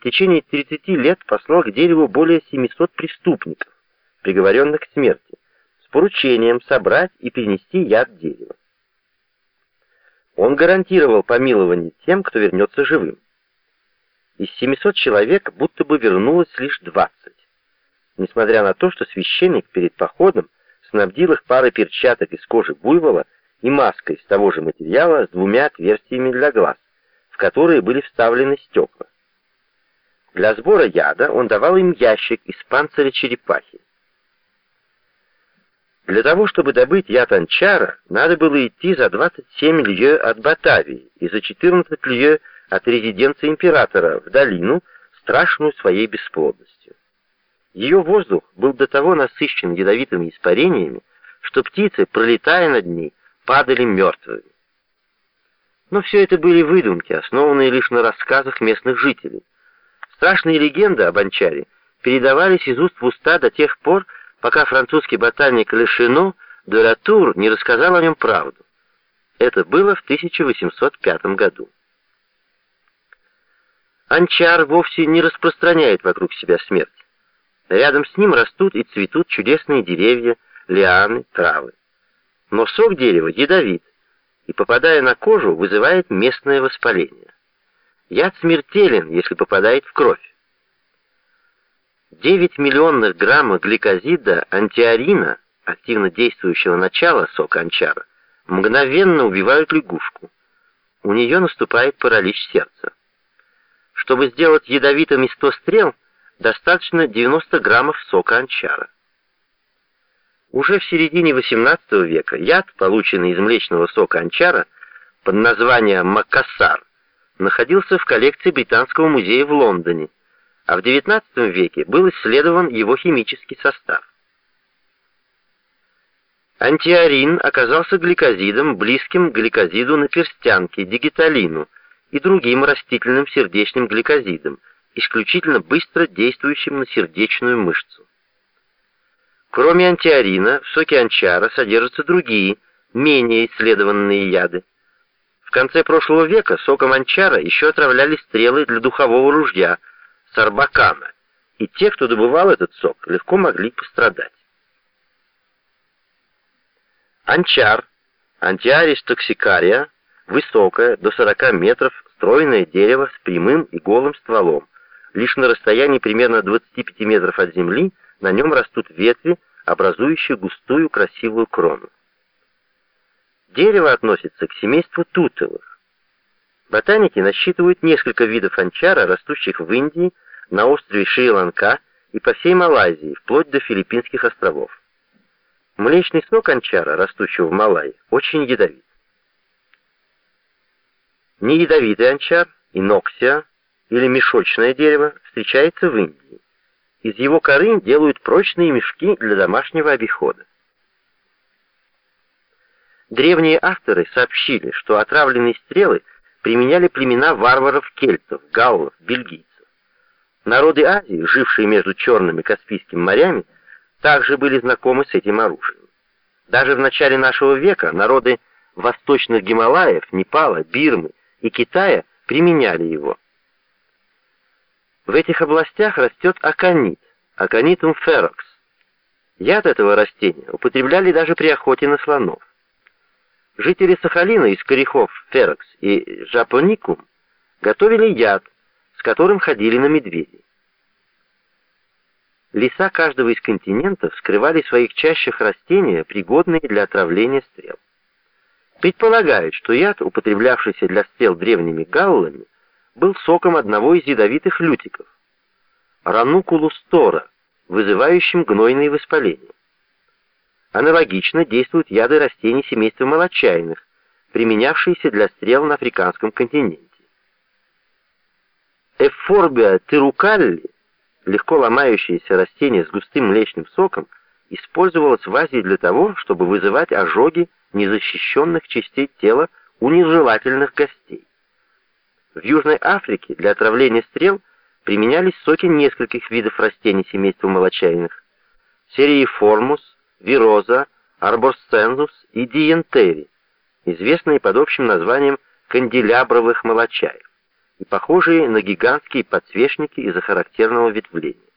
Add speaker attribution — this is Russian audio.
Speaker 1: в течение 30 лет послал к дереву более 700 преступников, приговоренных к смерти, с поручением собрать и перенести яд дерева. Он гарантировал помилование тем, кто вернется живым. Из 700 человек будто бы вернулось лишь 20, несмотря на то, что священник перед походом снабдил их парой перчаток из кожи буйвола и маской из того же материала с двумя отверстиями для глаз, в которые были вставлены стекла. Для сбора яда он давал им ящик из панциря черепахи. Для того, чтобы добыть яд анчара, надо было идти за 27 лье от Батавии и за 14 лье от резиденции императора в долину, страшную своей бесплодностью. Ее воздух был до того насыщен ядовитыми испарениями, что птицы, пролетая над ней, падали мертвыми. Но все это были выдумки, основанные лишь на рассказах местных жителей. Страшные легенды об Анчаре передавались из уст в уста до тех пор, пока французский ботаник Лешино де не рассказал о нем правду. Это было в 1805 году. Анчар вовсе не распространяет вокруг себя смерть. Рядом с ним растут и цветут чудесные деревья, лианы, травы. Но сок дерева ядовит, и, попадая на кожу, вызывает местное воспаление. Яд смертелен, если попадает в кровь. 9 миллионных граммов гликозида антиарина, активно действующего начала сока анчара, мгновенно убивают лягушку. У нее наступает паралич сердца. Чтобы сделать ядовитыми 100 стрел, достаточно 90 граммов сока анчара. Уже в середине XVIII века яд, полученный из млечного сока анчара, под названием макассар, находился в коллекции Британского музея в Лондоне, а в XIX веке был исследован его химический состав. Антиарин оказался гликозидом, близким к гликозиду на перстянке, дигиталину и другим растительным сердечным гликозидам, исключительно быстро действующим на сердечную мышцу. Кроме антиарина, в соке анчара содержатся другие, менее исследованные яды. В конце прошлого века соком анчара еще отравляли стрелы для духового ружья – сарбакана, и те, кто добывал этот сок, легко могли пострадать. Анчар, антиарис токсикария, высокое, до 40 метров, стройное дерево с прямым и голым стволом. Лишь на расстоянии примерно 25 метров от земли на нем растут ветви, образующие густую красивую крону. Дерево относится к семейству тутовых. Ботаники насчитывают несколько видов анчара, растущих в Индии, на острове Шри-Ланка и по всей Малайзии, вплоть до Филиппинских островов. Млечный сок анчара, растущего в Малайи, очень ядовит. Неядовитый анчар, иноксия или мешочное дерево встречается в Индии. Из его коры делают прочные мешки для домашнего обихода. Древние авторы сообщили, что отравленные стрелы – применяли племена варваров-кельтов, галлов, бельгийцев. Народы Азии, жившие между Черным и Каспийским морями, также были знакомы с этим оружием. Даже в начале нашего века народы восточных Гималаев, Непала, Бирмы и Китая применяли его. В этих областях растет аконит, аконитум ферокс. Яд этого растения употребляли даже при охоте на слонов. Жители Сахалина из корехов Ферокс и Жапоникум готовили яд, с которым ходили на медведей. Леса каждого из континентов скрывали в своих чащах растения, пригодные для отравления стрел. Предполагают, что яд, употреблявшийся для стрел древними галлами, был соком одного из ядовитых лютиков – ранукулус тора, вызывающим гнойные воспаления. Аналогично действуют яды растений семейства молочайных, применявшиеся для стрел на африканском континенте. Эфорбия терукалли, легко ломающееся растение с густым млечным соком, использовалось в Азии для того, чтобы вызывать ожоги незащищенных частей тела у нежелательных гостей. В Южной Африке для отравления стрел применялись соки нескольких видов растений семейства молочайных. Сериеформус, вироза, арборсцензус и диентери, известные под общим названием канделябровых молочаев. и похожие на гигантские подсвечники из-за характерного ветвления.